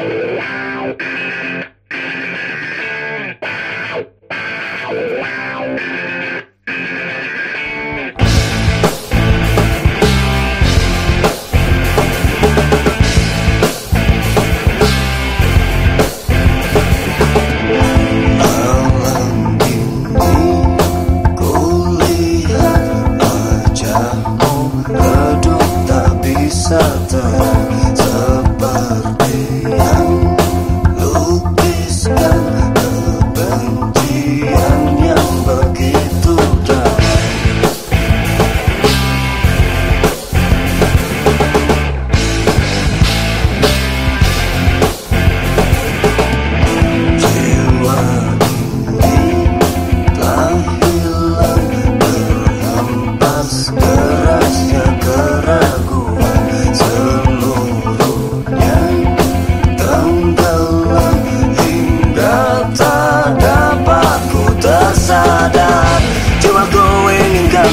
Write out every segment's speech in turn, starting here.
Wow.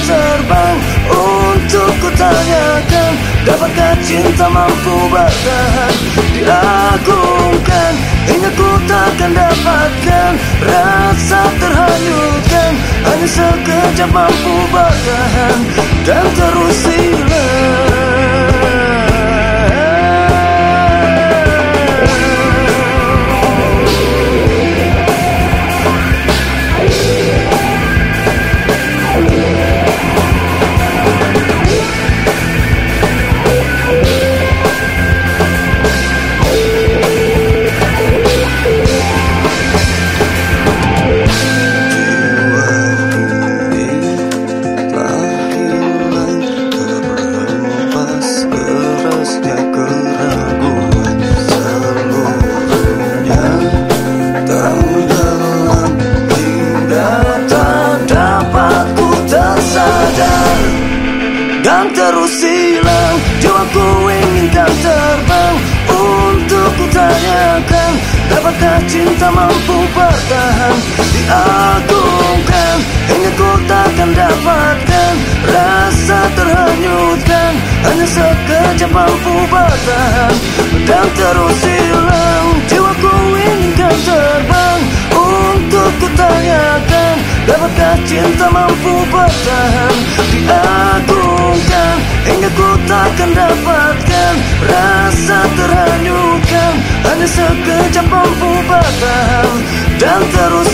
Terbang. Untuk kutanyakan Dapatkah cinta mampu bertahan? Diagungkan Hingga ku takkan dapatkan. Rasa terhanyutkan Hanya sekejap mampu bertahan. Dan terus hilang Cinta mampu bertahan Diagungkan Hingga ku takkan dapatkan Rasa terhanyutkan. Hanya sekejap mampu bertahan Dan terus hilang. Jiwaku inginkan terbang Untuk kutanyakan Dapatkah cinta mampu bertahan Diagungkan Hingga ku takkan dapatkan Rasa sekejap mampu bertahan Dan terus